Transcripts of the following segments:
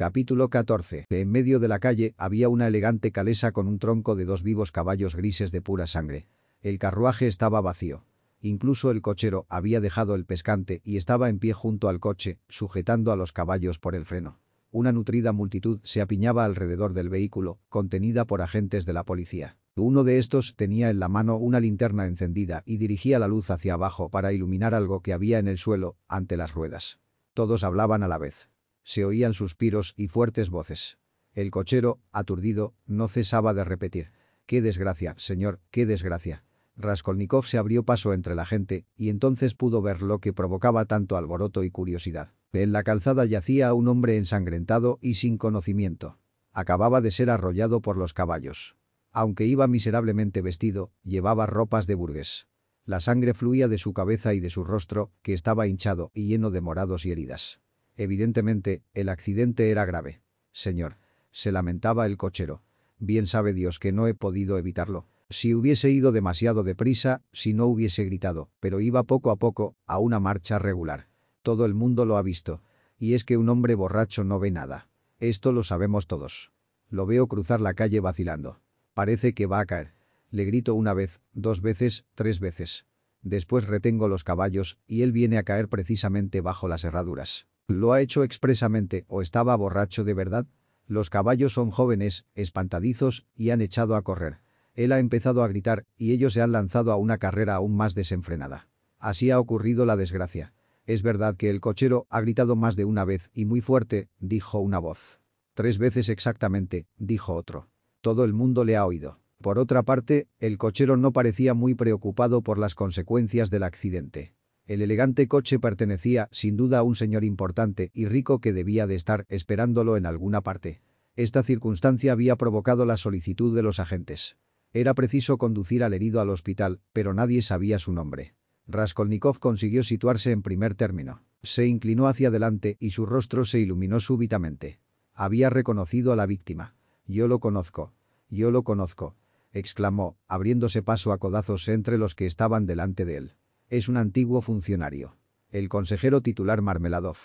Capítulo 14. En medio de la calle había una elegante calesa con un tronco de dos vivos caballos grises de pura sangre. El carruaje estaba vacío. Incluso el cochero había dejado el pescante y estaba en pie junto al coche, sujetando a los caballos por el freno. Una nutrida multitud se apiñaba alrededor del vehículo, contenida por agentes de la policía. Uno de estos tenía en la mano una linterna encendida y dirigía la luz hacia abajo para iluminar algo que había en el suelo, ante las ruedas. Todos hablaban a la vez. Se oían suspiros y fuertes voces. El cochero, aturdido, no cesaba de repetir. «¡Qué desgracia, señor, qué desgracia!» Raskolnikov se abrió paso entre la gente y entonces pudo ver lo que provocaba tanto alboroto y curiosidad. En la calzada yacía un hombre ensangrentado y sin conocimiento. Acababa de ser arrollado por los caballos. Aunque iba miserablemente vestido, llevaba ropas de burgués. La sangre fluía de su cabeza y de su rostro, que estaba hinchado y lleno de morados y heridas. Evidentemente, el accidente era grave. Señor. Se lamentaba el cochero. Bien sabe Dios que no he podido evitarlo. Si hubiese ido demasiado deprisa, si no hubiese gritado, pero iba poco a poco, a una marcha regular. Todo el mundo lo ha visto. Y es que un hombre borracho no ve nada. Esto lo sabemos todos. Lo veo cruzar la calle vacilando. Parece que va a caer. Le grito una vez, dos veces, tres veces. Después retengo los caballos y él viene a caer precisamente bajo las herraduras. ¿Lo ha hecho expresamente o estaba borracho de verdad? Los caballos son jóvenes, espantadizos, y han echado a correr. Él ha empezado a gritar, y ellos se han lanzado a una carrera aún más desenfrenada. Así ha ocurrido la desgracia. Es verdad que el cochero ha gritado más de una vez y muy fuerte, dijo una voz. Tres veces exactamente, dijo otro. Todo el mundo le ha oído. Por otra parte, el cochero no parecía muy preocupado por las consecuencias del accidente. El elegante coche pertenecía, sin duda, a un señor importante y rico que debía de estar esperándolo en alguna parte. Esta circunstancia había provocado la solicitud de los agentes. Era preciso conducir al herido al hospital, pero nadie sabía su nombre. Raskolnikov consiguió situarse en primer término. Se inclinó hacia adelante y su rostro se iluminó súbitamente. Había reconocido a la víctima. «Yo lo conozco. Yo lo conozco», exclamó, abriéndose paso a codazos entre los que estaban delante de él. Es un antiguo funcionario. El consejero titular Marmeladov.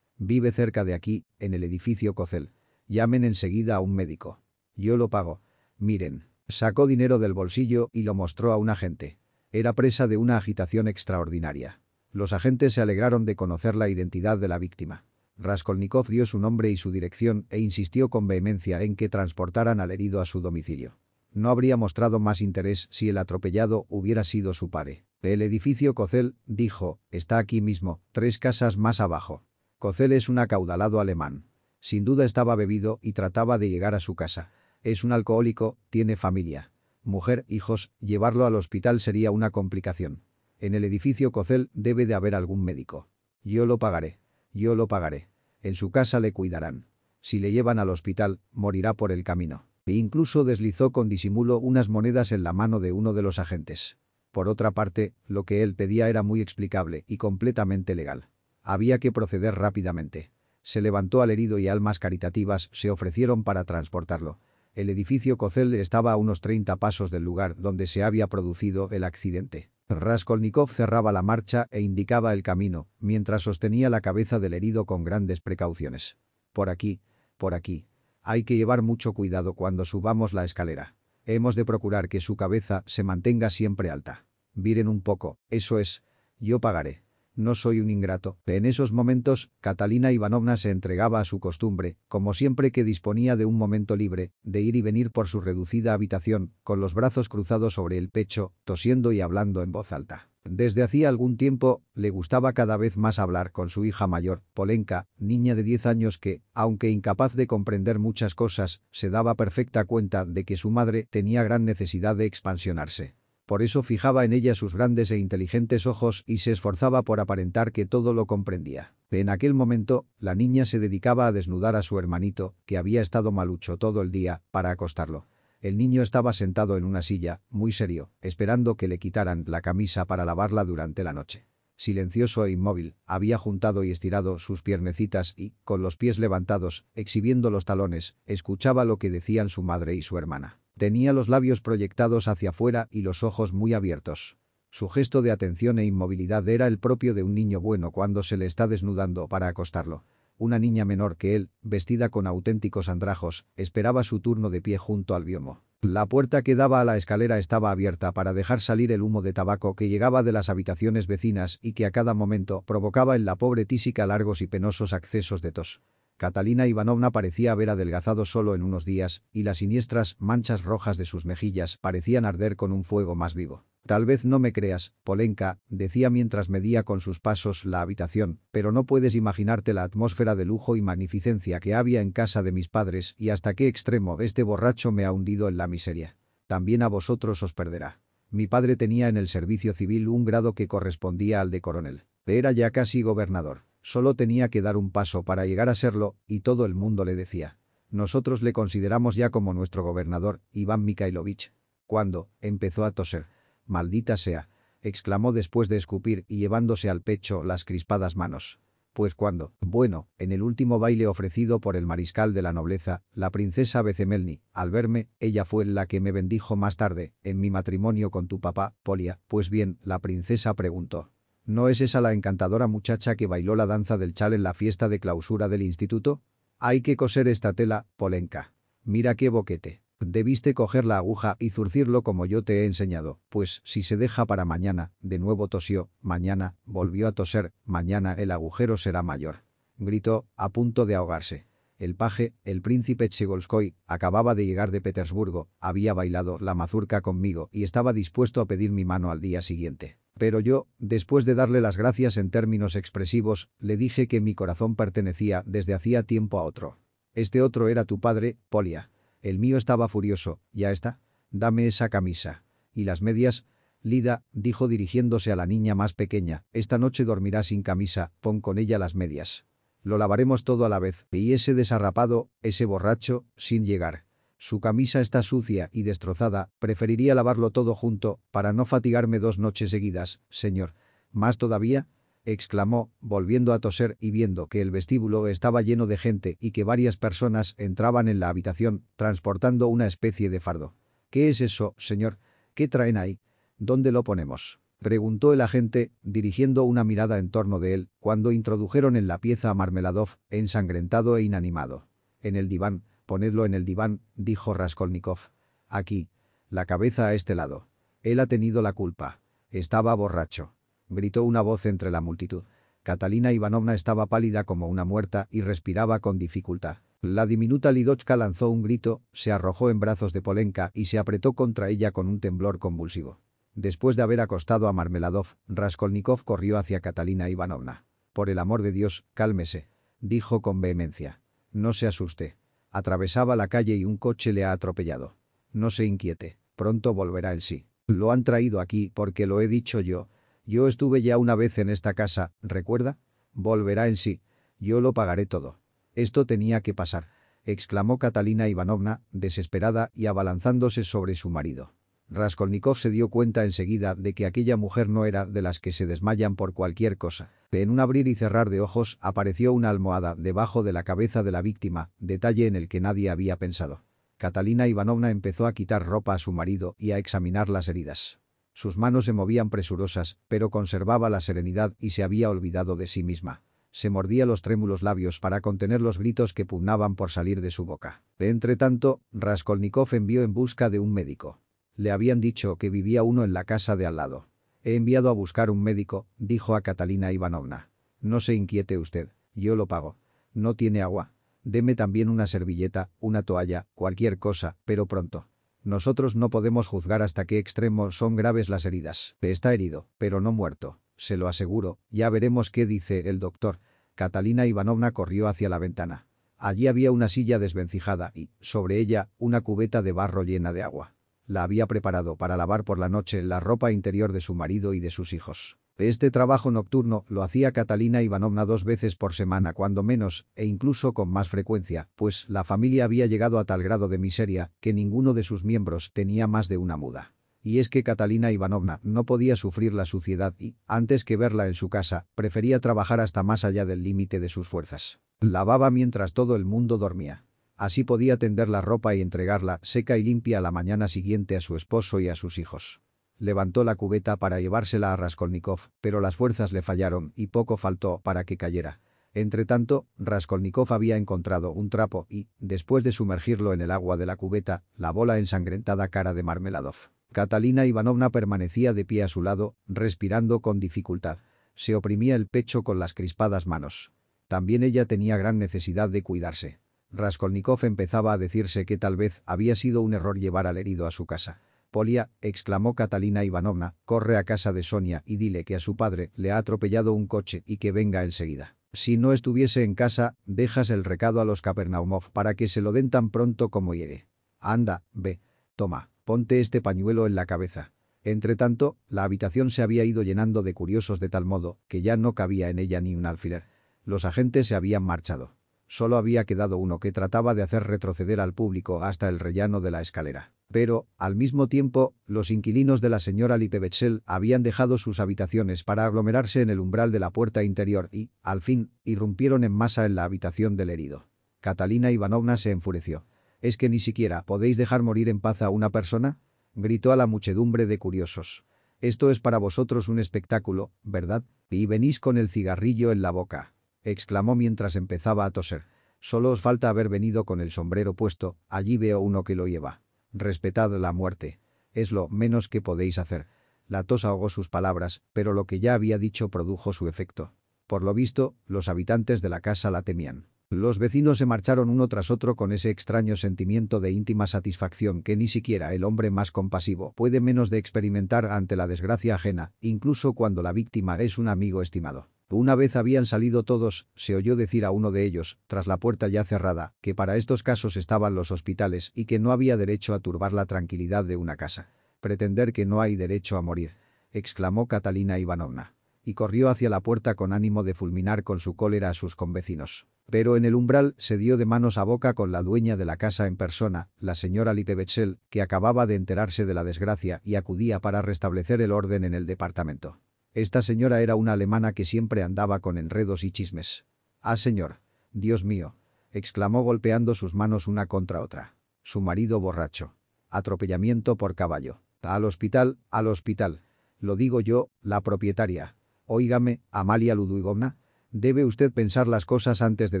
Vive cerca de aquí, en el edificio Cocel. Llamen enseguida a un médico. Yo lo pago. Miren. Sacó dinero del bolsillo y lo mostró a un agente. Era presa de una agitación extraordinaria. Los agentes se alegraron de conocer la identidad de la víctima. Raskolnikov dio su nombre y su dirección e insistió con vehemencia en que transportaran al herido a su domicilio. No habría mostrado más interés si el atropellado hubiera sido su padre. El edificio Cocel, dijo, está aquí mismo, tres casas más abajo. Cocel es un acaudalado alemán. Sin duda estaba bebido y trataba de llegar a su casa. Es un alcohólico, tiene familia. Mujer, hijos, llevarlo al hospital sería una complicación. En el edificio Cocel debe de haber algún médico. Yo lo pagaré. Yo lo pagaré. En su casa le cuidarán. Si le llevan al hospital, morirá por el camino. E incluso deslizó con disimulo unas monedas en la mano de uno de los agentes. Por otra parte, lo que él pedía era muy explicable y completamente legal. Había que proceder rápidamente. Se levantó al herido y almas caritativas se ofrecieron para transportarlo. El edificio Cocel estaba a unos 30 pasos del lugar donde se había producido el accidente. Raskolnikov cerraba la marcha e indicaba el camino, mientras sostenía la cabeza del herido con grandes precauciones. Por aquí, por aquí. Hay que llevar mucho cuidado cuando subamos la escalera. Hemos de procurar que su cabeza se mantenga siempre alta. Viren un poco, eso es. Yo pagaré. No soy un ingrato. En esos momentos, Catalina Ivanovna se entregaba a su costumbre, como siempre que disponía de un momento libre, de ir y venir por su reducida habitación, con los brazos cruzados sobre el pecho, tosiendo y hablando en voz alta. Desde hacía algún tiempo, le gustaba cada vez más hablar con su hija mayor, Polenka, niña de 10 años que, aunque incapaz de comprender muchas cosas, se daba perfecta cuenta de que su madre tenía gran necesidad de expansionarse. Por eso fijaba en ella sus grandes e inteligentes ojos y se esforzaba por aparentar que todo lo comprendía. En aquel momento, la niña se dedicaba a desnudar a su hermanito, que había estado malucho todo el día, para acostarlo. El niño estaba sentado en una silla, muy serio, esperando que le quitaran la camisa para lavarla durante la noche. Silencioso e inmóvil, había juntado y estirado sus piernecitas y, con los pies levantados, exhibiendo los talones, escuchaba lo que decían su madre y su hermana. Tenía los labios proyectados hacia afuera y los ojos muy abiertos. Su gesto de atención e inmovilidad era el propio de un niño bueno cuando se le está desnudando para acostarlo. Una niña menor que él, vestida con auténticos andrajos, esperaba su turno de pie junto al biomo. La puerta que daba a la escalera estaba abierta para dejar salir el humo de tabaco que llegaba de las habitaciones vecinas y que a cada momento provocaba en la pobre tísica largos y penosos accesos de tos. Catalina Ivanovna parecía haber adelgazado solo en unos días, y las siniestras manchas rojas de sus mejillas parecían arder con un fuego más vivo. Tal vez no me creas, Polenka, decía mientras medía con sus pasos la habitación, pero no puedes imaginarte la atmósfera de lujo y magnificencia que había en casa de mis padres y hasta qué extremo este borracho me ha hundido en la miseria. También a vosotros os perderá. Mi padre tenía en el servicio civil un grado que correspondía al de coronel. Era ya casi gobernador. Solo tenía que dar un paso para llegar a serlo, y todo el mundo le decía. Nosotros le consideramos ya como nuestro gobernador, Iván Mikhailovich. Cuando empezó a toser. Maldita sea, exclamó después de escupir y llevándose al pecho las crispadas manos. Pues cuando, bueno, en el último baile ofrecido por el mariscal de la nobleza, la princesa Bezemelni, al verme, ella fue la que me bendijo más tarde, en mi matrimonio con tu papá, Polia, pues bien, la princesa preguntó. ¿No es esa la encantadora muchacha que bailó la danza del chal en la fiesta de clausura del instituto? Hay que coser esta tela, Polenka. Mira qué boquete. Debiste coger la aguja y zurcirlo como yo te he enseñado, pues si se deja para mañana, de nuevo tosió, mañana, volvió a toser, mañana el agujero será mayor. Gritó, a punto de ahogarse. El paje, el príncipe Chegolskoy, acababa de llegar de Petersburgo, había bailado la mazurca conmigo y estaba dispuesto a pedir mi mano al día siguiente. Pero yo, después de darle las gracias en términos expresivos, le dije que mi corazón pertenecía desde hacía tiempo a otro. Este otro era tu padre, Polia. El mío estaba furioso, ya está. Dame esa camisa. ¿Y las medias? Lida, dijo dirigiéndose a la niña más pequeña, esta noche dormirá sin camisa, pon con ella las medias. Lo lavaremos todo a la vez, y ese desarrapado, ese borracho, sin llegar. Su camisa está sucia y destrozada, preferiría lavarlo todo junto, para no fatigarme dos noches seguidas, señor. ¿Más todavía? Exclamó, volviendo a toser y viendo que el vestíbulo estaba lleno de gente y que varias personas entraban en la habitación, transportando una especie de fardo. ¿Qué es eso, señor? ¿Qué traen ahí? ¿Dónde lo ponemos? Preguntó el agente, dirigiendo una mirada en torno de él, cuando introdujeron en la pieza a Marmeladov, ensangrentado e inanimado. En el diván, Ponedlo en el diván, dijo Raskolnikov. Aquí. La cabeza a este lado. Él ha tenido la culpa. Estaba borracho. Gritó una voz entre la multitud. Catalina Ivanovna estaba pálida como una muerta y respiraba con dificultad. La diminuta Lidochka lanzó un grito, se arrojó en brazos de Polenka y se apretó contra ella con un temblor convulsivo. Después de haber acostado a Marmeladov, Raskolnikov corrió hacia Catalina Ivanovna. Por el amor de Dios, cálmese, dijo con vehemencia. No se asuste. Atravesaba la calle y un coche le ha atropellado. No se inquiete, pronto volverá el sí. Lo han traído aquí porque lo he dicho yo. Yo estuve ya una vez en esta casa, ¿recuerda? Volverá en sí. Yo lo pagaré todo. Esto tenía que pasar, exclamó Catalina Ivanovna, desesperada y abalanzándose sobre su marido. Raskolnikov se dio cuenta enseguida de que aquella mujer no era de las que se desmayan por cualquier cosa. En un abrir y cerrar de ojos apareció una almohada debajo de la cabeza de la víctima, detalle en el que nadie había pensado. Catalina Ivanovna empezó a quitar ropa a su marido y a examinar las heridas. Sus manos se movían presurosas, pero conservaba la serenidad y se había olvidado de sí misma. Se mordía los trémulos labios para contener los gritos que pugnaban por salir de su boca. Entre tanto, Raskolnikov envió en busca de un médico. Le habían dicho que vivía uno en la casa de al lado. He enviado a buscar un médico, dijo a Catalina Ivanovna. No se inquiete usted, yo lo pago. No tiene agua. Deme también una servilleta, una toalla, cualquier cosa, pero pronto. Nosotros no podemos juzgar hasta qué extremo son graves las heridas. Está herido, pero no muerto. Se lo aseguro, ya veremos qué dice el doctor. Catalina Ivanovna corrió hacia la ventana. Allí había una silla desvencijada y, sobre ella, una cubeta de barro llena de agua la había preparado para lavar por la noche la ropa interior de su marido y de sus hijos. Este trabajo nocturno lo hacía Catalina Ivanovna dos veces por semana cuando menos, e incluso con más frecuencia, pues la familia había llegado a tal grado de miseria que ninguno de sus miembros tenía más de una muda. Y es que Catalina Ivanovna no podía sufrir la suciedad y, antes que verla en su casa, prefería trabajar hasta más allá del límite de sus fuerzas. Lavaba mientras todo el mundo dormía. Así podía tender la ropa y entregarla seca y limpia a la mañana siguiente a su esposo y a sus hijos. Levantó la cubeta para llevársela a Raskolnikov, pero las fuerzas le fallaron y poco faltó para que cayera. Entretanto, Raskolnikov había encontrado un trapo y, después de sumergirlo en el agua de la cubeta, lavó la ensangrentada cara de Marmeladov. Catalina Ivanovna permanecía de pie a su lado, respirando con dificultad. Se oprimía el pecho con las crispadas manos. También ella tenía gran necesidad de cuidarse. Raskolnikov empezaba a decirse que tal vez había sido un error llevar al herido a su casa. Polia, exclamó Catalina Ivanovna, corre a casa de Sonia y dile que a su padre le ha atropellado un coche y que venga enseguida. Si no estuviese en casa, dejas el recado a los Kapernaumov para que se lo den tan pronto como llegue. Anda, ve. Toma, ponte este pañuelo en la cabeza. Entretanto, la habitación se había ido llenando de curiosos de tal modo que ya no cabía en ella ni un alfiler. Los agentes se habían marchado. Solo había quedado uno que trataba de hacer retroceder al público hasta el rellano de la escalera. Pero, al mismo tiempo, los inquilinos de la señora Lipevetsel habían dejado sus habitaciones para aglomerarse en el umbral de la puerta interior y, al fin, irrumpieron en masa en la habitación del herido. Catalina Ivanovna se enfureció. ¿Es que ni siquiera podéis dejar morir en paz a una persona? Gritó a la muchedumbre de curiosos. Esto es para vosotros un espectáculo, ¿verdad? Y venís con el cigarrillo en la boca. Exclamó mientras empezaba a toser. Solo os falta haber venido con el sombrero puesto, allí veo uno que lo lleva. Respetad la muerte. Es lo menos que podéis hacer. La tos ahogó sus palabras, pero lo que ya había dicho produjo su efecto. Por lo visto, los habitantes de la casa la temían. Los vecinos se marcharon uno tras otro con ese extraño sentimiento de íntima satisfacción que ni siquiera el hombre más compasivo puede menos de experimentar ante la desgracia ajena, incluso cuando la víctima es un amigo estimado. Una vez habían salido todos, se oyó decir a uno de ellos, tras la puerta ya cerrada, que para estos casos estaban los hospitales y que no había derecho a turbar la tranquilidad de una casa. Pretender que no hay derecho a morir, exclamó Catalina Ivanovna. Y corrió hacia la puerta con ánimo de fulminar con su cólera a sus convecinos. Pero en el umbral se dio de manos a boca con la dueña de la casa en persona, la señora Lipevetsel, que acababa de enterarse de la desgracia y acudía para restablecer el orden en el departamento. Esta señora era una alemana que siempre andaba con enredos y chismes. «Ah, señor. Dios mío», exclamó golpeando sus manos una contra otra. Su marido borracho. Atropellamiento por caballo. Al hospital, al hospital. Lo digo yo, la propietaria. Óigame, Amalia Ludwigovna, Debe usted pensar las cosas antes de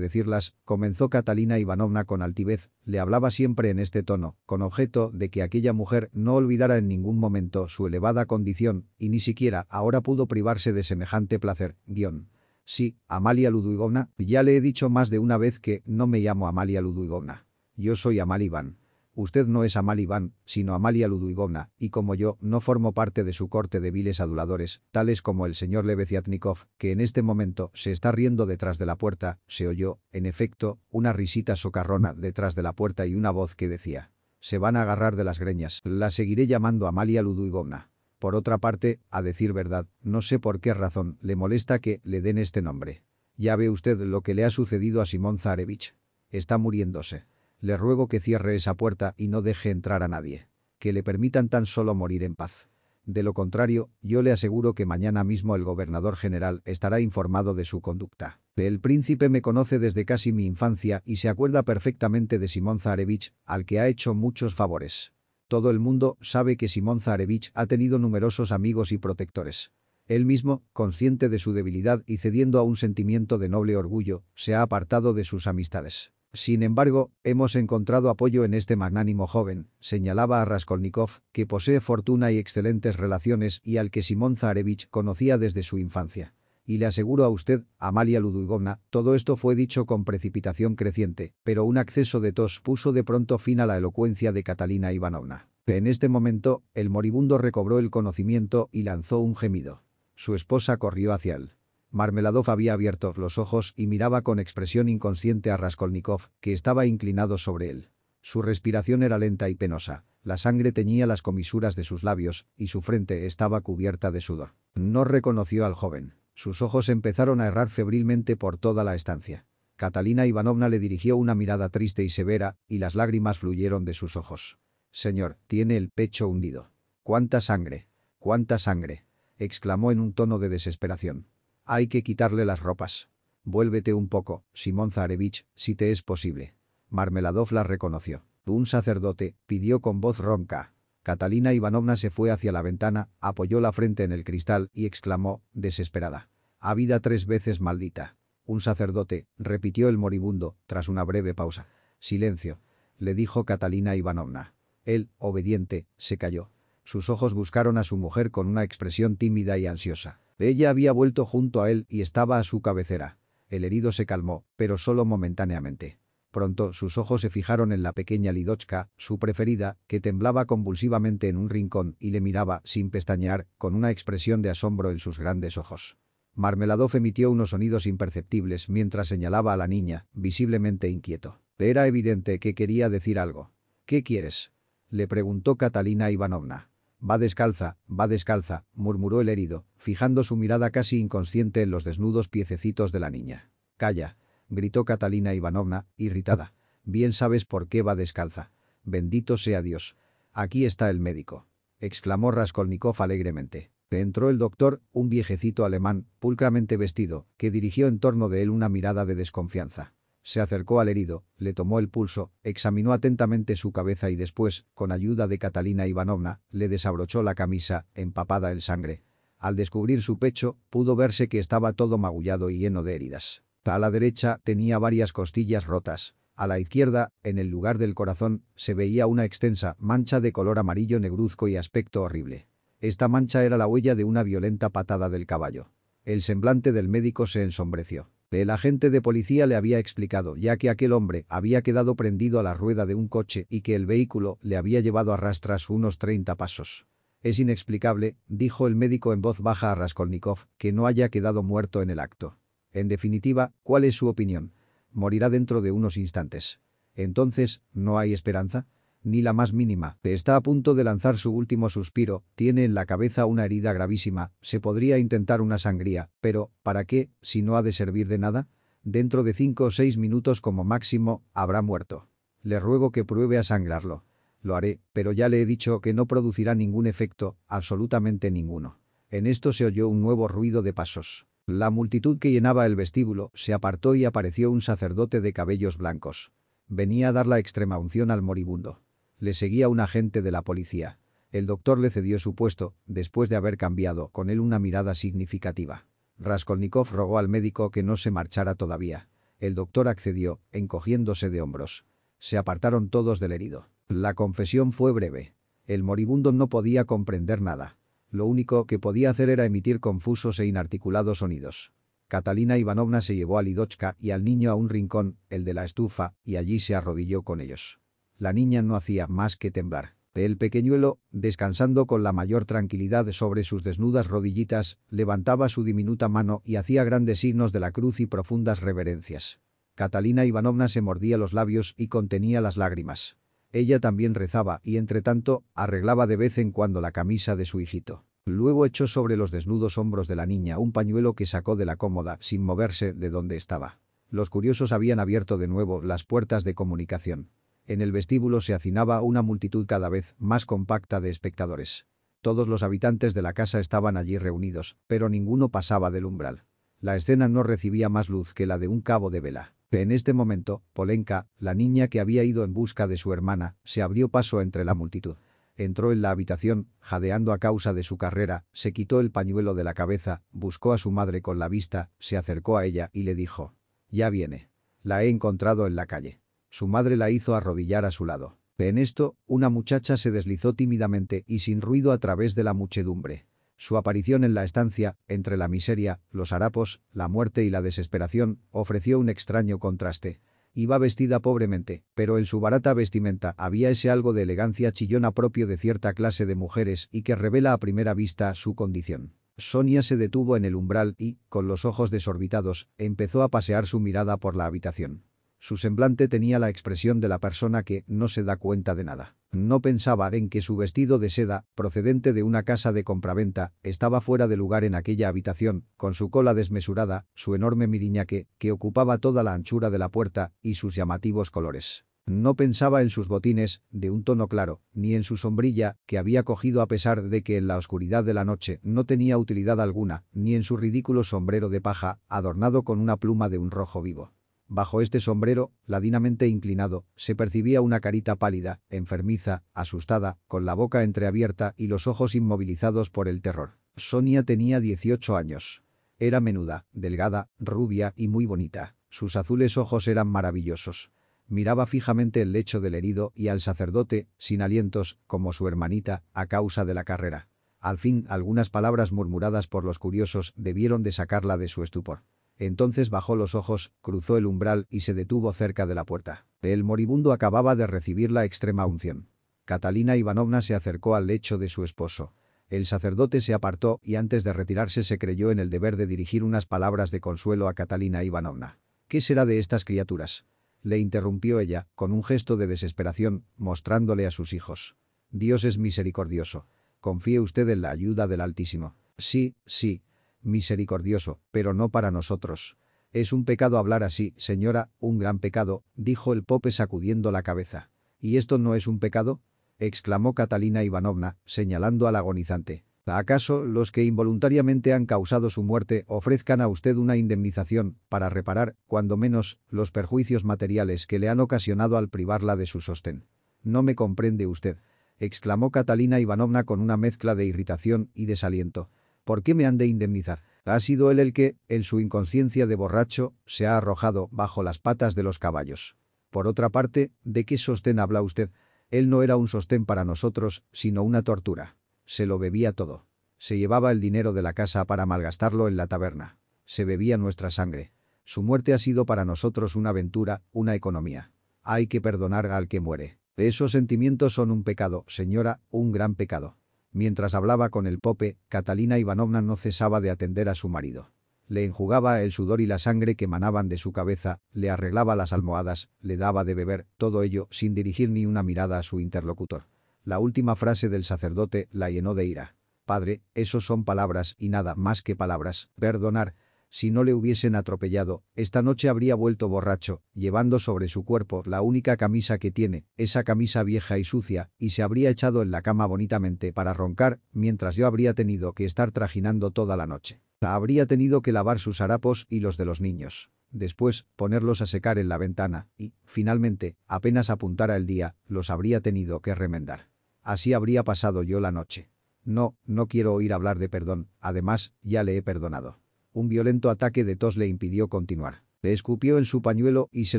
decirlas, comenzó Catalina Ivanovna con altivez, le hablaba siempre en este tono, con objeto de que aquella mujer no olvidara en ningún momento su elevada condición, y ni siquiera ahora pudo privarse de semejante placer, guion. Sí, Amalia Ludwigovna, ya le he dicho más de una vez que no me llamo Amalia Ludwigovna. Yo soy Amal Iván. Usted no es Amal Iván, sino Amalia Ludwigovna, y como yo, no formo parte de su corte de viles aduladores, tales como el señor Lebeziatnikov, que en este momento se está riendo detrás de la puerta, se oyó, en efecto, una risita socarrona detrás de la puerta y una voz que decía. Se van a agarrar de las greñas, la seguiré llamando Amalia Ludwigovna. Por otra parte, a decir verdad, no sé por qué razón le molesta que le den este nombre. Ya ve usted lo que le ha sucedido a Simón Zarevich. Está muriéndose. Le ruego que cierre esa puerta y no deje entrar a nadie. Que le permitan tan solo morir en paz. De lo contrario, yo le aseguro que mañana mismo el gobernador general estará informado de su conducta. El príncipe me conoce desde casi mi infancia y se acuerda perfectamente de Simón Zarevich, al que ha hecho muchos favores. Todo el mundo sabe que Simón Zarevich ha tenido numerosos amigos y protectores. Él mismo, consciente de su debilidad y cediendo a un sentimiento de noble orgullo, se ha apartado de sus amistades. Sin embargo, hemos encontrado apoyo en este magnánimo joven, señalaba a Raskolnikov, que posee fortuna y excelentes relaciones y al que Simón Zarevich conocía desde su infancia. Y le aseguro a usted, Amalia Ludwigovna, todo esto fue dicho con precipitación creciente, pero un acceso de tos puso de pronto fin a la elocuencia de Catalina Ivanovna. En este momento, el moribundo recobró el conocimiento y lanzó un gemido. Su esposa corrió hacia él. Marmeladov había abierto los ojos y miraba con expresión inconsciente a Raskolnikov, que estaba inclinado sobre él. Su respiración era lenta y penosa, la sangre teñía las comisuras de sus labios y su frente estaba cubierta de sudor. No reconoció al joven. Sus ojos empezaron a errar febrilmente por toda la estancia. Catalina Ivanovna le dirigió una mirada triste y severa, y las lágrimas fluyeron de sus ojos. «Señor, tiene el pecho hundido». «¿Cuánta sangre? ¿Cuánta sangre?» exclamó en un tono de desesperación. Hay que quitarle las ropas. Vuélvete un poco, Simón Zarevich, si te es posible. Marmeladov la reconoció. Un sacerdote, pidió con voz ronca. Catalina Ivanovna se fue hacia la ventana, apoyó la frente en el cristal y exclamó, desesperada. «Ha vida tres veces maldita. un sacerdote, repitió el moribundo, tras una breve pausa. Silencio, le dijo Catalina Ivanovna. Él, obediente, se calló. Sus ojos buscaron a su mujer con una expresión tímida y ansiosa. Ella había vuelto junto a él y estaba a su cabecera. El herido se calmó, pero solo momentáneamente. Pronto sus ojos se fijaron en la pequeña Lidochka, su preferida, que temblaba convulsivamente en un rincón y le miraba, sin pestañear, con una expresión de asombro en sus grandes ojos. Marmeladov emitió unos sonidos imperceptibles mientras señalaba a la niña, visiblemente inquieto. Era evidente que quería decir algo. ¿Qué quieres? Le preguntó Catalina Ivanovna. Va descalza, va descalza, murmuró el herido, fijando su mirada casi inconsciente en los desnudos piececitos de la niña. Calla, gritó Catalina Ivanovna, irritada. Bien sabes por qué va descalza. Bendito sea Dios. Aquí está el médico. exclamó Raskolnikov alegremente. Entró el doctor, un viejecito alemán, pulcramente vestido, que dirigió en torno de él una mirada de desconfianza. Se acercó al herido, le tomó el pulso, examinó atentamente su cabeza y después, con ayuda de Catalina Ivanovna, le desabrochó la camisa, empapada en sangre. Al descubrir su pecho, pudo verse que estaba todo magullado y lleno de heridas. A la derecha tenía varias costillas rotas. A la izquierda, en el lugar del corazón, se veía una extensa mancha de color amarillo negruzco y aspecto horrible. Esta mancha era la huella de una violenta patada del caballo. El semblante del médico se ensombreció. El agente de policía le había explicado ya que aquel hombre había quedado prendido a la rueda de un coche y que el vehículo le había llevado a rastras unos 30 pasos. Es inexplicable, dijo el médico en voz baja a Raskolnikov, que no haya quedado muerto en el acto. En definitiva, ¿cuál es su opinión? Morirá dentro de unos instantes. Entonces, ¿no hay esperanza? Ni la más mínima. Está a punto de lanzar su último suspiro, tiene en la cabeza una herida gravísima, se podría intentar una sangría, pero, ¿para qué, si no ha de servir de nada? Dentro de cinco o seis minutos como máximo, habrá muerto. Le ruego que pruebe a sangrarlo. Lo haré, pero ya le he dicho que no producirá ningún efecto, absolutamente ninguno. En esto se oyó un nuevo ruido de pasos. La multitud que llenaba el vestíbulo se apartó y apareció un sacerdote de cabellos blancos. Venía a dar la extrema unción al moribundo. Le seguía un agente de la policía. El doctor le cedió su puesto, después de haber cambiado con él una mirada significativa. Raskolnikov rogó al médico que no se marchara todavía. El doctor accedió, encogiéndose de hombros. Se apartaron todos del herido. La confesión fue breve. El moribundo no podía comprender nada. Lo único que podía hacer era emitir confusos e inarticulados sonidos. Catalina Ivanovna se llevó a Lidochka y al niño a un rincón, el de la estufa, y allí se arrodilló con ellos. La niña no hacía más que temblar. El pequeñuelo, descansando con la mayor tranquilidad sobre sus desnudas rodillitas, levantaba su diminuta mano y hacía grandes signos de la cruz y profundas reverencias. Catalina Ivanovna se mordía los labios y contenía las lágrimas. Ella también rezaba y, entre tanto, arreglaba de vez en cuando la camisa de su hijito. Luego echó sobre los desnudos hombros de la niña un pañuelo que sacó de la cómoda sin moverse de donde estaba. Los curiosos habían abierto de nuevo las puertas de comunicación. En el vestíbulo se hacinaba una multitud cada vez más compacta de espectadores. Todos los habitantes de la casa estaban allí reunidos, pero ninguno pasaba del umbral. La escena no recibía más luz que la de un cabo de vela. En este momento, Polenka, la niña que había ido en busca de su hermana, se abrió paso entre la multitud. Entró en la habitación, jadeando a causa de su carrera, se quitó el pañuelo de la cabeza, buscó a su madre con la vista, se acercó a ella y le dijo. «Ya viene. La he encontrado en la calle». Su madre la hizo arrodillar a su lado. En esto, una muchacha se deslizó tímidamente y sin ruido a través de la muchedumbre. Su aparición en la estancia, entre la miseria, los harapos, la muerte y la desesperación, ofreció un extraño contraste. Iba vestida pobremente, pero en su barata vestimenta había ese algo de elegancia chillona propio de cierta clase de mujeres y que revela a primera vista su condición. Sonia se detuvo en el umbral y, con los ojos desorbitados, empezó a pasear su mirada por la habitación. Su semblante tenía la expresión de la persona que no se da cuenta de nada. No pensaba en que su vestido de seda, procedente de una casa de compraventa, estaba fuera de lugar en aquella habitación, con su cola desmesurada, su enorme miriñaque, que ocupaba toda la anchura de la puerta, y sus llamativos colores. No pensaba en sus botines, de un tono claro, ni en su sombrilla, que había cogido a pesar de que en la oscuridad de la noche no tenía utilidad alguna, ni en su ridículo sombrero de paja, adornado con una pluma de un rojo vivo. Bajo este sombrero, ladinamente inclinado, se percibía una carita pálida, enfermiza, asustada, con la boca entreabierta y los ojos inmovilizados por el terror. Sonia tenía 18 años. Era menuda, delgada, rubia y muy bonita. Sus azules ojos eran maravillosos. Miraba fijamente el lecho del herido y al sacerdote, sin alientos, como su hermanita, a causa de la carrera. Al fin, algunas palabras murmuradas por los curiosos debieron de sacarla de su estupor. Entonces bajó los ojos, cruzó el umbral y se detuvo cerca de la puerta. El moribundo acababa de recibir la extrema unción. Catalina Ivanovna se acercó al lecho de su esposo. El sacerdote se apartó y antes de retirarse se creyó en el deber de dirigir unas palabras de consuelo a Catalina Ivanovna. ¿Qué será de estas criaturas? Le interrumpió ella, con un gesto de desesperación, mostrándole a sus hijos. Dios es misericordioso. Confíe usted en la ayuda del Altísimo. Sí, sí. Misericordioso, pero no para nosotros. Es un pecado hablar así, señora, un gran pecado, dijo el pope sacudiendo la cabeza. ¿Y esto no es un pecado? exclamó Catalina Ivanovna, señalando al agonizante. ¿Acaso los que involuntariamente han causado su muerte ofrezcan a usted una indemnización para reparar, cuando menos, los perjuicios materiales que le han ocasionado al privarla de su sostén? No me comprende usted exclamó Catalina Ivanovna con una mezcla de irritación y desaliento. ¿Por qué me han de indemnizar? Ha sido él el que, en su inconsciencia de borracho, se ha arrojado bajo las patas de los caballos. Por otra parte, ¿de qué sostén habla usted? Él no era un sostén para nosotros, sino una tortura. Se lo bebía todo. Se llevaba el dinero de la casa para malgastarlo en la taberna. Se bebía nuestra sangre. Su muerte ha sido para nosotros una aventura, una economía. Hay que perdonar al que muere. Esos sentimientos son un pecado, señora, un gran pecado. Mientras hablaba con el pope, Catalina Ivanovna no cesaba de atender a su marido. Le enjugaba el sudor y la sangre que manaban de su cabeza, le arreglaba las almohadas, le daba de beber, todo ello sin dirigir ni una mirada a su interlocutor. La última frase del sacerdote la llenó de ira. Padre, esos son palabras y nada más que palabras. Perdonar, si no le hubiesen atropellado, esta noche habría vuelto borracho, llevando sobre su cuerpo la única camisa que tiene, esa camisa vieja y sucia, y se habría echado en la cama bonitamente para roncar, mientras yo habría tenido que estar trajinando toda la noche. Habría tenido que lavar sus harapos y los de los niños. Después, ponerlos a secar en la ventana y, finalmente, apenas apuntara el día, los habría tenido que remendar. Así habría pasado yo la noche. No, no quiero oír hablar de perdón, además, ya le he perdonado. Un violento ataque de tos le impidió continuar. Le escupió en su pañuelo y se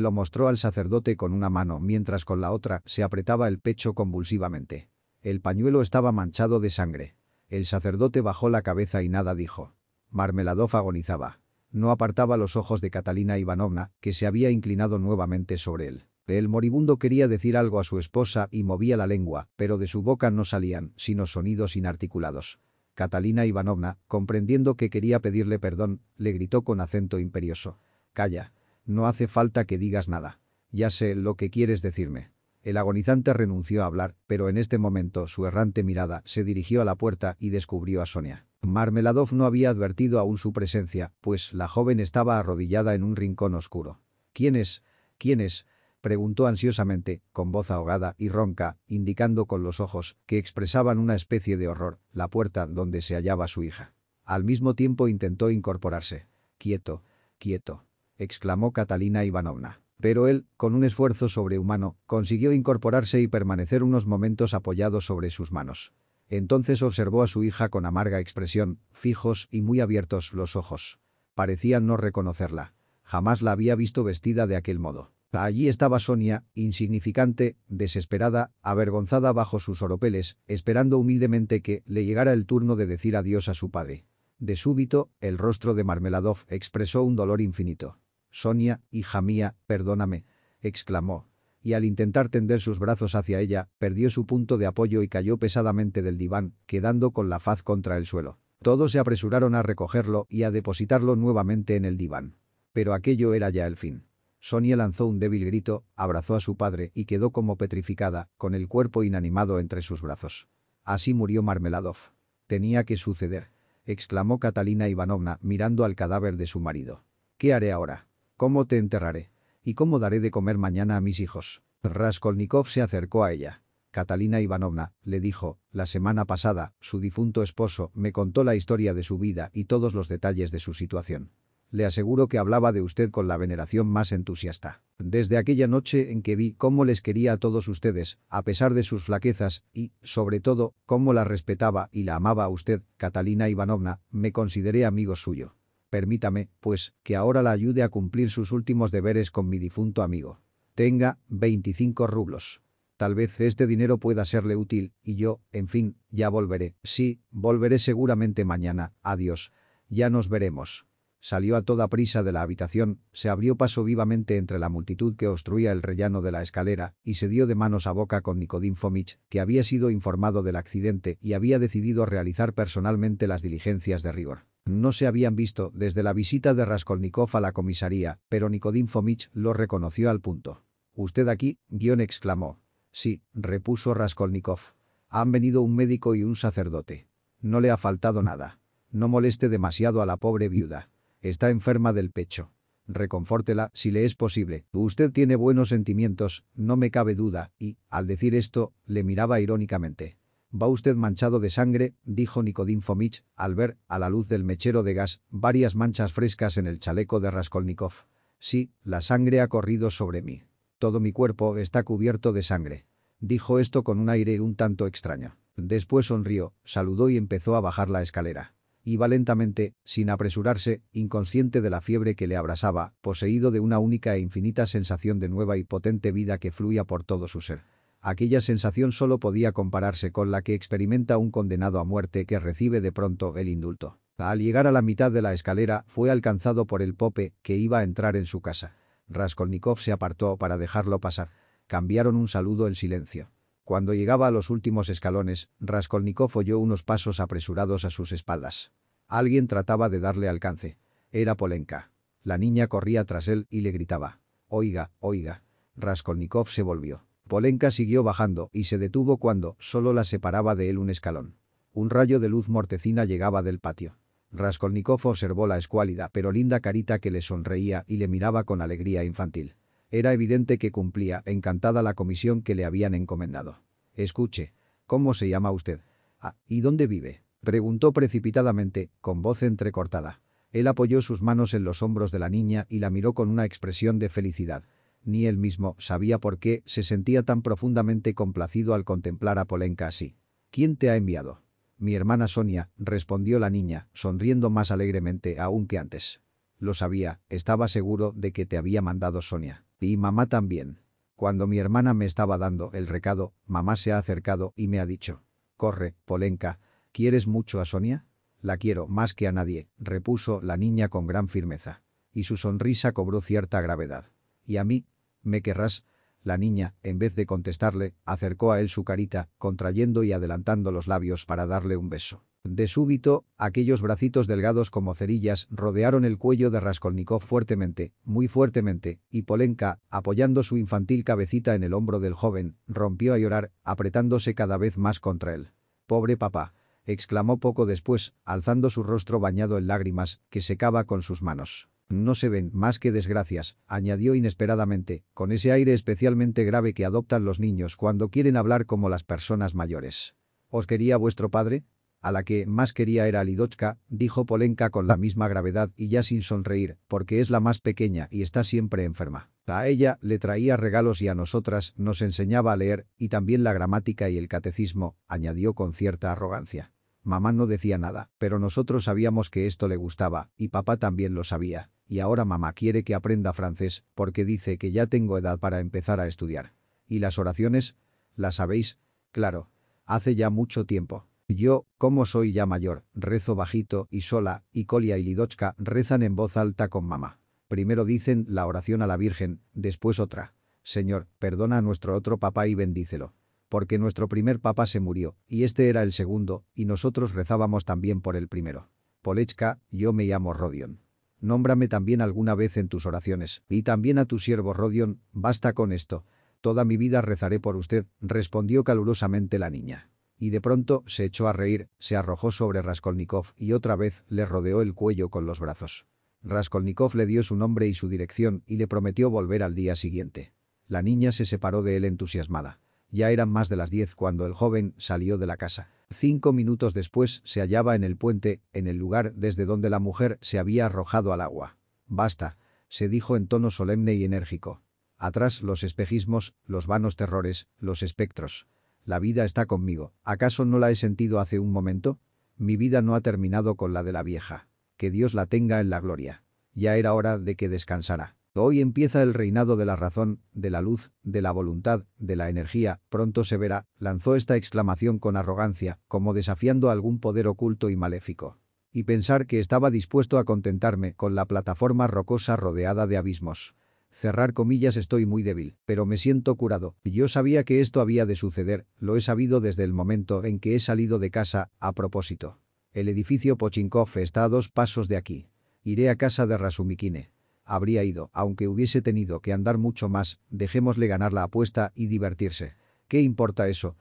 lo mostró al sacerdote con una mano mientras con la otra se apretaba el pecho convulsivamente. El pañuelo estaba manchado de sangre. El sacerdote bajó la cabeza y nada dijo. Marmeladov agonizaba. No apartaba los ojos de Catalina Ivanovna, que se había inclinado nuevamente sobre él. El moribundo quería decir algo a su esposa y movía la lengua, pero de su boca no salían, sino sonidos inarticulados. Catalina Ivanovna, comprendiendo que quería pedirle perdón, le gritó con acento imperioso. «Calla. No hace falta que digas nada. Ya sé lo que quieres decirme». El agonizante renunció a hablar, pero en este momento su errante mirada se dirigió a la puerta y descubrió a Sonia. Marmeladov no había advertido aún su presencia, pues la joven estaba arrodillada en un rincón oscuro. «¿Quién es? ¿Quién es?» Preguntó ansiosamente, con voz ahogada y ronca, indicando con los ojos, que expresaban una especie de horror, la puerta donde se hallaba su hija. Al mismo tiempo intentó incorporarse. «Quieto, quieto», exclamó Catalina Ivanovna. Pero él, con un esfuerzo sobrehumano, consiguió incorporarse y permanecer unos momentos apoyado sobre sus manos. Entonces observó a su hija con amarga expresión, fijos y muy abiertos los ojos. Parecía no reconocerla. Jamás la había visto vestida de aquel modo. Allí estaba Sonia, insignificante, desesperada, avergonzada bajo sus oropeles, esperando humildemente que le llegara el turno de decir adiós a su padre. De súbito, el rostro de Marmeladov expresó un dolor infinito. «Sonia, hija mía, perdóname», exclamó. Y al intentar tender sus brazos hacia ella, perdió su punto de apoyo y cayó pesadamente del diván, quedando con la faz contra el suelo. Todos se apresuraron a recogerlo y a depositarlo nuevamente en el diván. Pero aquello era ya el fin. Sonia lanzó un débil grito, abrazó a su padre y quedó como petrificada, con el cuerpo inanimado entre sus brazos. Así murió Marmeladov. Tenía que suceder, exclamó Catalina Ivanovna mirando al cadáver de su marido. ¿Qué haré ahora? ¿Cómo te enterraré? ¿Y cómo daré de comer mañana a mis hijos? Raskolnikov se acercó a ella. Catalina Ivanovna, le dijo, la semana pasada, su difunto esposo me contó la historia de su vida y todos los detalles de su situación. Le aseguro que hablaba de usted con la veneración más entusiasta. Desde aquella noche en que vi cómo les quería a todos ustedes, a pesar de sus flaquezas, y, sobre todo, cómo la respetaba y la amaba a usted, Catalina Ivanovna, me consideré amigo suyo. Permítame, pues, que ahora la ayude a cumplir sus últimos deberes con mi difunto amigo. Tenga 25 rublos. Tal vez este dinero pueda serle útil, y yo, en fin, ya volveré. Sí, volveré seguramente mañana. Adiós. Ya nos veremos. Salió a toda prisa de la habitación, se abrió paso vivamente entre la multitud que obstruía el rellano de la escalera y se dio de manos a boca con Nicodim Fomich, que había sido informado del accidente y había decidido realizar personalmente las diligencias de rigor. No se habían visto desde la visita de Raskolnikov a la comisaría, pero Nicodim Fomich lo reconoció al punto. «¿Usted aquí?» guion exclamó. «Sí», repuso Raskolnikov. «Han venido un médico y un sacerdote. No le ha faltado nada. No moleste demasiado a la pobre viuda». Está enferma del pecho. Reconfórtela, si le es posible. Usted tiene buenos sentimientos, no me cabe duda, y, al decir esto, le miraba irónicamente. «Va usted manchado de sangre», dijo Nicodim Fomich, al ver, a la luz del mechero de gas, varias manchas frescas en el chaleco de Raskolnikov. «Sí, la sangre ha corrido sobre mí. Todo mi cuerpo está cubierto de sangre». Dijo esto con un aire un tanto extraño. Después sonrió, saludó y empezó a bajar la escalera. Iba lentamente, sin apresurarse, inconsciente de la fiebre que le abrasaba, poseído de una única e infinita sensación de nueva y potente vida que fluía por todo su ser. Aquella sensación solo podía compararse con la que experimenta un condenado a muerte que recibe de pronto el indulto. Al llegar a la mitad de la escalera, fue alcanzado por el pope, que iba a entrar en su casa. Raskolnikov se apartó para dejarlo pasar. Cambiaron un saludo en silencio. Cuando llegaba a los últimos escalones, Raskolnikov oyó unos pasos apresurados a sus espaldas. Alguien trataba de darle alcance. Era Polenka. La niña corría tras él y le gritaba. «Oiga, oiga». Raskolnikov se volvió. Polenka siguió bajando y se detuvo cuando solo la separaba de él un escalón. Un rayo de luz mortecina llegaba del patio. Raskolnikov observó la escuálida pero linda carita que le sonreía y le miraba con alegría infantil. Era evidente que cumplía encantada la comisión que le habían encomendado. Escuche. ¿Cómo se llama usted? Ah, ¿y dónde vive? Preguntó precipitadamente, con voz entrecortada. Él apoyó sus manos en los hombros de la niña y la miró con una expresión de felicidad. Ni él mismo sabía por qué se sentía tan profundamente complacido al contemplar a Polenka así. ¿Quién te ha enviado? Mi hermana Sonia, respondió la niña, sonriendo más alegremente aún que antes. Lo sabía, estaba seguro de que te había mandado Sonia. Y mamá también. Cuando mi hermana me estaba dando el recado, mamá se ha acercado y me ha dicho. Corre, Polenka, ¿quieres mucho a Sonia? La quiero más que a nadie, repuso la niña con gran firmeza. Y su sonrisa cobró cierta gravedad. ¿Y a mí? ¿Me querrás? La niña, en vez de contestarle, acercó a él su carita, contrayendo y adelantando los labios para darle un beso. De súbito, aquellos bracitos delgados como cerillas rodearon el cuello de Raskolnikov fuertemente, muy fuertemente, y Polenka, apoyando su infantil cabecita en el hombro del joven, rompió a llorar, apretándose cada vez más contra él. «Pobre papá», exclamó poco después, alzando su rostro bañado en lágrimas, que secaba con sus manos. «No se ven más que desgracias», añadió inesperadamente, con ese aire especialmente grave que adoptan los niños cuando quieren hablar como las personas mayores. «¿Os quería vuestro padre?» A la que más quería era Lidochka, dijo Polenka con la misma gravedad y ya sin sonreír, porque es la más pequeña y está siempre enferma. A ella le traía regalos y a nosotras nos enseñaba a leer y también la gramática y el catecismo, añadió con cierta arrogancia. Mamá no decía nada, pero nosotros sabíamos que esto le gustaba, y papá también lo sabía, y ahora mamá quiere que aprenda francés, porque dice que ya tengo edad para empezar a estudiar. ¿Y las oraciones? ¿Las sabéis? Claro. Hace ya mucho tiempo. Yo, como soy ya mayor, rezo bajito y sola, y Kolia y Lidochka rezan en voz alta con mamá. Primero dicen la oración a la Virgen, después otra. Señor, perdona a nuestro otro papá y bendícelo. Porque nuestro primer papá se murió, y este era el segundo, y nosotros rezábamos también por el primero. Polechka, yo me llamo Rodion. Nómbrame también alguna vez en tus oraciones, y también a tu siervo Rodion, basta con esto. Toda mi vida rezaré por usted, respondió calurosamente la niña y de pronto se echó a reír, se arrojó sobre Raskolnikov y otra vez le rodeó el cuello con los brazos. Raskolnikov le dio su nombre y su dirección y le prometió volver al día siguiente. La niña se separó de él entusiasmada. Ya eran más de las diez cuando el joven salió de la casa. Cinco minutos después se hallaba en el puente, en el lugar desde donde la mujer se había arrojado al agua. «Basta», se dijo en tono solemne y enérgico. Atrás los espejismos, los vanos terrores, los espectros. La vida está conmigo. ¿Acaso no la he sentido hace un momento? Mi vida no ha terminado con la de la vieja. que Dios la tenga en la gloria. Ya era hora de que descansara. Hoy empieza el reinado de la razón, de la luz, de la voluntad, de la energía, pronto se verá, lanzó esta exclamación con arrogancia, como desafiando algún poder oculto y maléfico. Y pensar que estaba dispuesto a contentarme con la plataforma rocosa rodeada de abismos. Cerrar comillas estoy muy débil, pero me siento curado. Yo sabía que esto había de suceder, lo he sabido desde el momento en que he salido de casa, a propósito. El edificio Pochinkov está a dos pasos de aquí. Iré a casa de Rasumikine. Habría ido, aunque hubiese tenido que andar mucho más, dejémosle ganar la apuesta y divertirse. ¿Qué importa eso?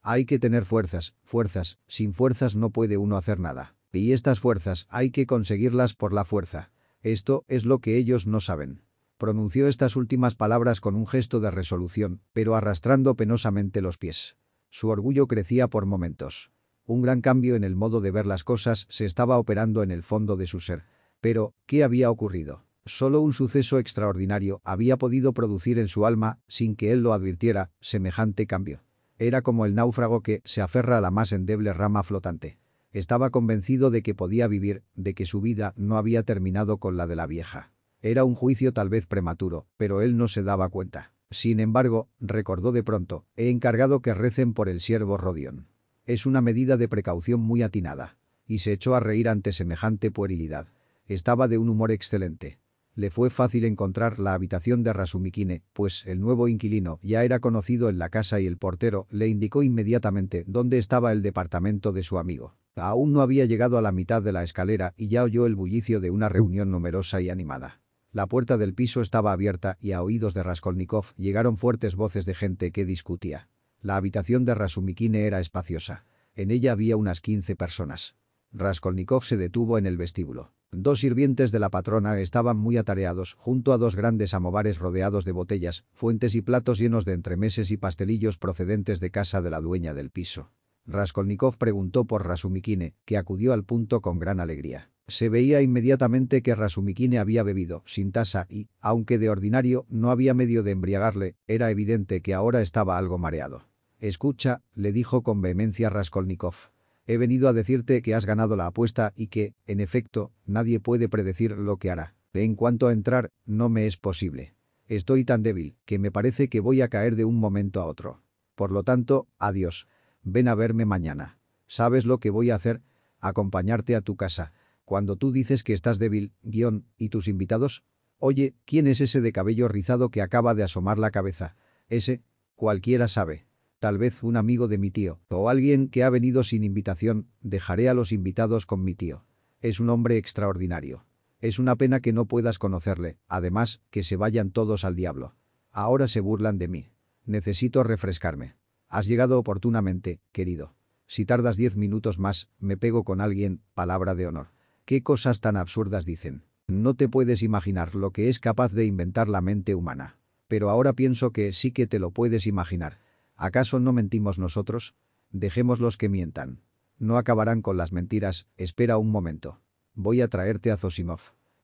Hay que tener fuerzas, fuerzas, sin fuerzas no puede uno hacer nada. Y estas fuerzas hay que conseguirlas por la fuerza. Esto es lo que ellos no saben. Pronunció estas últimas palabras con un gesto de resolución, pero arrastrando penosamente los pies. Su orgullo crecía por momentos. Un gran cambio en el modo de ver las cosas se estaba operando en el fondo de su ser. Pero, ¿qué había ocurrido? Solo un suceso extraordinario había podido producir en su alma, sin que él lo advirtiera, semejante cambio. Era como el náufrago que se aferra a la más endeble rama flotante. Estaba convencido de que podía vivir, de que su vida no había terminado con la de la vieja. Era un juicio tal vez prematuro, pero él no se daba cuenta. Sin embargo, recordó de pronto, he encargado que recen por el siervo Rodion. Es una medida de precaución muy atinada. Y se echó a reír ante semejante puerilidad. Estaba de un humor excelente. Le fue fácil encontrar la habitación de Rasumikine, pues el nuevo inquilino ya era conocido en la casa y el portero le indicó inmediatamente dónde estaba el departamento de su amigo. Aún no había llegado a la mitad de la escalera y ya oyó el bullicio de una reunión numerosa y animada. La puerta del piso estaba abierta y a oídos de Raskolnikov llegaron fuertes voces de gente que discutía. La habitación de Rasumikine era espaciosa. En ella había unas 15 personas. Raskolnikov se detuvo en el vestíbulo. Dos sirvientes de la patrona estaban muy atareados junto a dos grandes amobares rodeados de botellas, fuentes y platos llenos de entremeses y pastelillos procedentes de casa de la dueña del piso. Raskolnikov preguntó por Rasumikine, que acudió al punto con gran alegría. Se veía inmediatamente que Rasumikine había bebido, sin tasa y, aunque de ordinario no había medio de embriagarle, era evidente que ahora estaba algo mareado. «Escucha», le dijo con vehemencia Raskolnikov. «He venido a decirte que has ganado la apuesta y que, en efecto, nadie puede predecir lo que hará. En cuanto a entrar, no me es posible. Estoy tan débil que me parece que voy a caer de un momento a otro. Por lo tanto, adiós. Ven a verme mañana. ¿Sabes lo que voy a hacer? Acompañarte a tu casa. Cuando tú dices que estás débil, guion, ¿y tus invitados? Oye, ¿quién es ese de cabello rizado que acaba de asomar la cabeza? Ese, cualquiera sabe. Tal vez un amigo de mi tío, o alguien que ha venido sin invitación, dejaré a los invitados con mi tío. Es un hombre extraordinario. Es una pena que no puedas conocerle, además, que se vayan todos al diablo. Ahora se burlan de mí. Necesito refrescarme. Has llegado oportunamente, querido. Si tardas diez minutos más, me pego con alguien, palabra de honor. ¿Qué cosas tan absurdas dicen? No te puedes imaginar lo que es capaz de inventar la mente humana. Pero ahora pienso que sí que te lo puedes imaginar. ¿Acaso no mentimos nosotros? Dejémoslos que mientan. No acabarán con las mentiras, espera un momento. Voy a traerte a Zosimov.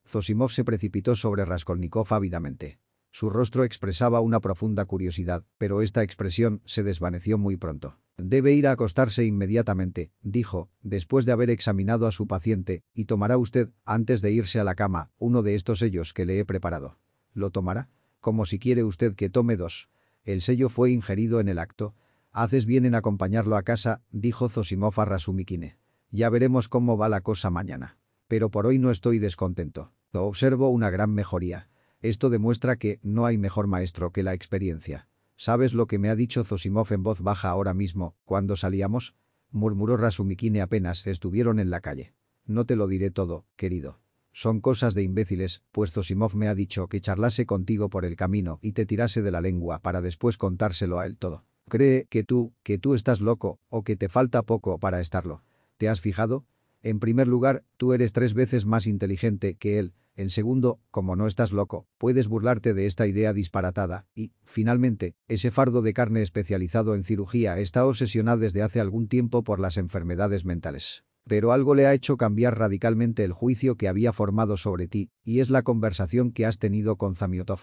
Zosimov se precipitó sobre Raskolnikov ávidamente. Su rostro expresaba una profunda curiosidad, pero esta expresión se desvaneció muy pronto. Debe ir a acostarse inmediatamente, dijo, después de haber examinado a su paciente, y tomará usted, antes de irse a la cama, uno de estos sellos que le he preparado. ¿Lo tomará? Como si quiere usted que tome dos. El sello fue ingerido en el acto. Haces bien en acompañarlo a casa, dijo Zosimov a Rasumikine. Ya veremos cómo va la cosa mañana. Pero por hoy no estoy descontento. Observo una gran mejoría. Esto demuestra que no hay mejor maestro que la experiencia. ¿Sabes lo que me ha dicho Zosimov en voz baja ahora mismo, cuando salíamos? Murmuró Rasumikine apenas estuvieron en la calle. No te lo diré todo, querido. Son cosas de imbéciles, pues Zosimov me ha dicho que charlase contigo por el camino y te tirase de la lengua para después contárselo a él todo. Cree que tú, que tú estás loco, o que te falta poco para estarlo. ¿Te has fijado? En primer lugar, tú eres tres veces más inteligente que él, en segundo, como no estás loco, puedes burlarte de esta idea disparatada y, finalmente, ese fardo de carne especializado en cirugía está obsesionado desde hace algún tiempo por las enfermedades mentales. Pero algo le ha hecho cambiar radicalmente el juicio que había formado sobre ti, y es la conversación que has tenido con Zamiotov.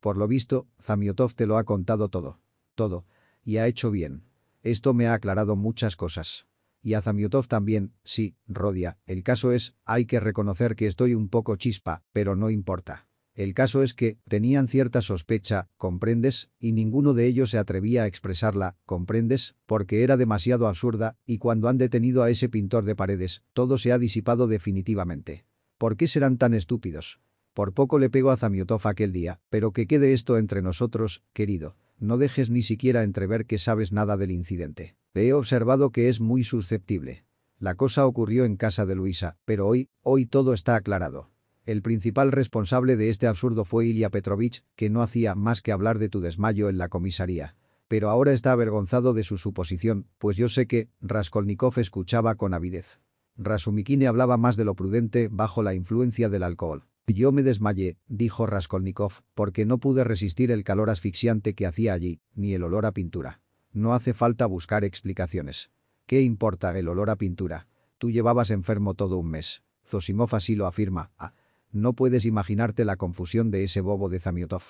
Por lo visto, Zamiotov te lo ha contado todo. Todo. Y ha hecho bien. Esto me ha aclarado muchas cosas. Y a Zamiotov también, sí, Rodia, el caso es, hay que reconocer que estoy un poco chispa, pero no importa. El caso es que tenían cierta sospecha, ¿comprendes? Y ninguno de ellos se atrevía a expresarla, ¿comprendes? Porque era demasiado absurda, y cuando han detenido a ese pintor de paredes, todo se ha disipado definitivamente. ¿Por qué serán tan estúpidos? Por poco le pego a Zamiotov aquel día, pero que quede esto entre nosotros, querido. No dejes ni siquiera entrever que sabes nada del incidente. He observado que es muy susceptible. La cosa ocurrió en casa de Luisa, pero hoy, hoy todo está aclarado. El principal responsable de este absurdo fue Ilya Petrovich, que no hacía más que hablar de tu desmayo en la comisaría. Pero ahora está avergonzado de su suposición, pues yo sé que Raskolnikov escuchaba con avidez. Rasumikine hablaba más de lo prudente bajo la influencia del alcohol. Yo me desmayé, dijo Raskolnikov, porque no pude resistir el calor asfixiante que hacía allí, ni el olor a pintura. No hace falta buscar explicaciones. ¿Qué importa el olor a pintura? Tú llevabas enfermo todo un mes. Zosimov así lo afirma. Ah, no puedes imaginarte la confusión de ese bobo de Zamiotov.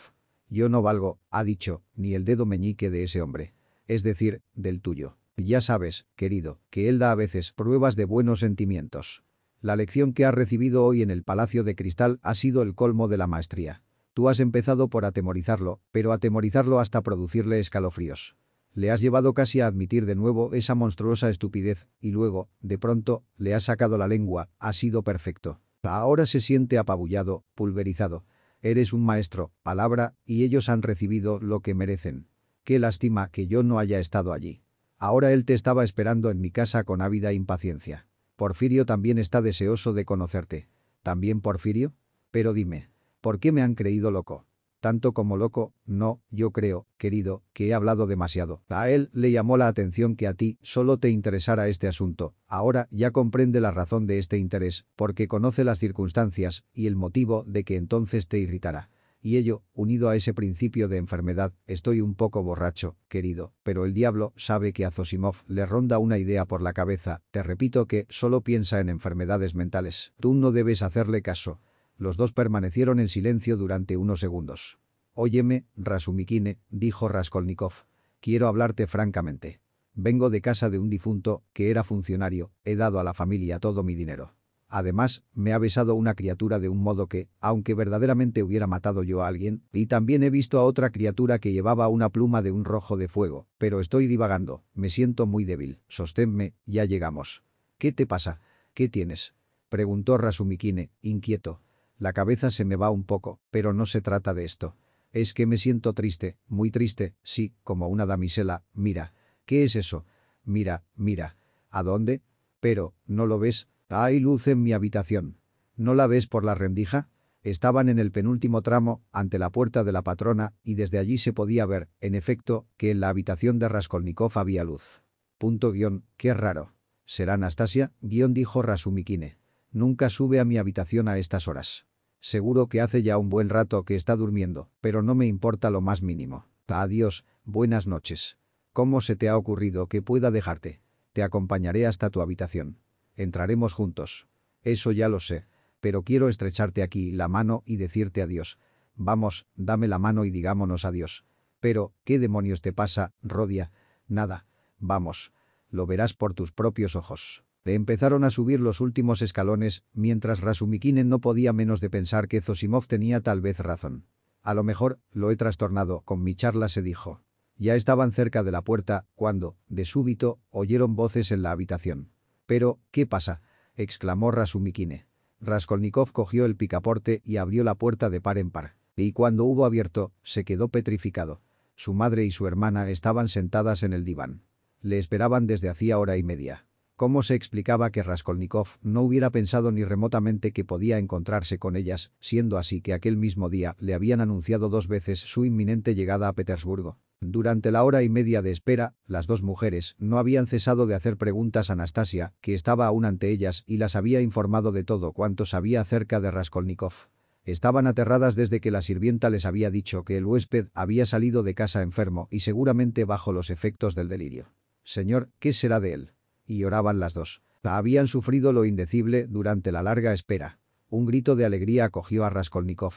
Yo no valgo, ha dicho, ni el dedo meñique de ese hombre. Es decir, del tuyo. Ya sabes, querido, que él da a veces pruebas de buenos sentimientos. La lección que has recibido hoy en el Palacio de Cristal ha sido el colmo de la maestría. Tú has empezado por atemorizarlo, pero atemorizarlo hasta producirle escalofríos. Le has llevado casi a admitir de nuevo esa monstruosa estupidez, y luego, de pronto, le has sacado la lengua, ha sido perfecto. Ahora se siente apabullado, pulverizado. Eres un maestro, palabra, y ellos han recibido lo que merecen. Qué lástima que yo no haya estado allí. Ahora él te estaba esperando en mi casa con ávida impaciencia. Porfirio también está deseoso de conocerte. ¿También Porfirio? Pero dime, ¿por qué me han creído loco? Tanto como loco, no, yo creo, querido, que he hablado demasiado. A él le llamó la atención que a ti solo te interesara este asunto. Ahora ya comprende la razón de este interés, porque conoce las circunstancias y el motivo de que entonces te irritara. Y ello, unido a ese principio de enfermedad, estoy un poco borracho, querido, pero el diablo sabe que a Zosimov le ronda una idea por la cabeza, te repito que solo piensa en enfermedades mentales. Tú no debes hacerle caso. Los dos permanecieron en silencio durante unos segundos. «Óyeme, Rasumikine», dijo Raskolnikov. «Quiero hablarte francamente. Vengo de casa de un difunto, que era funcionario, he dado a la familia todo mi dinero. Además, me ha besado una criatura de un modo que, aunque verdaderamente hubiera matado yo a alguien, y también he visto a otra criatura que llevaba una pluma de un rojo de fuego, pero estoy divagando, me siento muy débil, sosténme, ya llegamos. ¿Qué te pasa? ¿Qué tienes? Preguntó Rasumikine, inquieto. La cabeza se me va un poco, pero no se trata de esto. Es que me siento triste, muy triste, sí, como una damisela, mira. ¿Qué es eso? Mira, mira. ¿A dónde? Pero, ¿no lo ves? Hay luz en mi habitación. ¿No la ves por la rendija? Estaban en el penúltimo tramo, ante la puerta de la patrona, y desde allí se podía ver, en efecto, que en la habitación de Raskolnikov había luz. Punto guion, qué raro. ¿Será Anastasia? Guión dijo Rasumikine. Nunca sube a mi habitación a estas horas. Seguro que hace ya un buen rato que está durmiendo, pero no me importa lo más mínimo. Adiós, buenas noches. ¿Cómo se te ha ocurrido que pueda dejarte? Te acompañaré hasta tu habitación. Entraremos juntos. Eso ya lo sé. Pero quiero estrecharte aquí la mano y decirte adiós. Vamos, dame la mano y digámonos adiós. Pero, ¿qué demonios te pasa, Rodia? Nada. Vamos. Lo verás por tus propios ojos. Empezaron a subir los últimos escalones, mientras Rasumikinen no podía menos de pensar que Zosimov tenía tal vez razón. A lo mejor, lo he trastornado, con mi charla se dijo. Ya estaban cerca de la puerta, cuando, de súbito, oyeron voces en la habitación. «Pero, ¿qué pasa?» exclamó Rasumikine. Raskolnikov cogió el picaporte y abrió la puerta de par en par. Y cuando hubo abierto, se quedó petrificado. Su madre y su hermana estaban sentadas en el diván. Le esperaban desde hacía hora y media. ¿Cómo se explicaba que Raskolnikov no hubiera pensado ni remotamente que podía encontrarse con ellas, siendo así que aquel mismo día le habían anunciado dos veces su inminente llegada a Petersburgo? Durante la hora y media de espera, las dos mujeres no habían cesado de hacer preguntas a Anastasia, que estaba aún ante ellas y las había informado de todo cuanto sabía acerca de Raskolnikov. Estaban aterradas desde que la sirvienta les había dicho que el huésped había salido de casa enfermo y seguramente bajo los efectos del delirio. «Señor, ¿qué será de él?» Y lloraban las dos. Habían sufrido lo indecible durante la larga espera. Un grito de alegría acogió a Raskolnikov.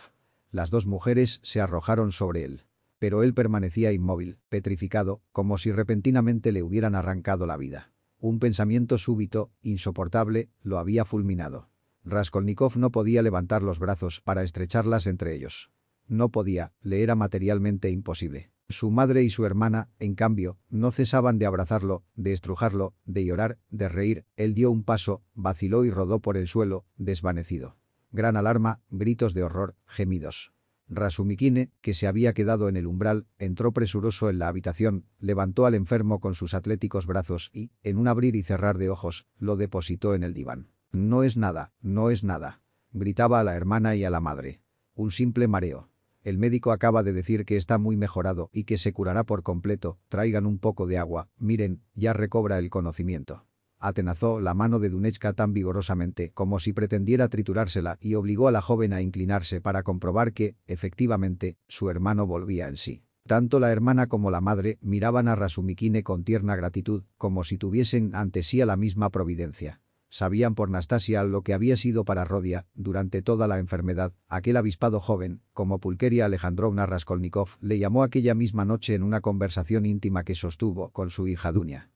Las dos mujeres se arrojaron sobre él. Pero él permanecía inmóvil, petrificado, como si repentinamente le hubieran arrancado la vida. Un pensamiento súbito, insoportable, lo había fulminado. Raskolnikov no podía levantar los brazos para estrecharlas entre ellos. No podía, le era materialmente imposible. Su madre y su hermana, en cambio, no cesaban de abrazarlo, de estrujarlo, de llorar, de reír. Él dio un paso, vaciló y rodó por el suelo, desvanecido. Gran alarma, gritos de horror, gemidos. Rasumikine, que se había quedado en el umbral, entró presuroso en la habitación, levantó al enfermo con sus atléticos brazos y, en un abrir y cerrar de ojos, lo depositó en el diván. «No es nada, no es nada», gritaba a la hermana y a la madre. «Un simple mareo». El médico acaba de decir que está muy mejorado y que se curará por completo, traigan un poco de agua, miren, ya recobra el conocimiento. Atenazó la mano de Dunechka tan vigorosamente como si pretendiera triturársela y obligó a la joven a inclinarse para comprobar que, efectivamente, su hermano volvía en sí. Tanto la hermana como la madre miraban a Rasumikine con tierna gratitud, como si tuviesen ante sí a la misma providencia. Sabían por Nastasia lo que había sido para Rodia, durante toda la enfermedad, aquel avispado joven, como Pulkeria Alejandrovna Raskolnikov le llamó aquella misma noche en una conversación íntima que sostuvo con su hija Dunia.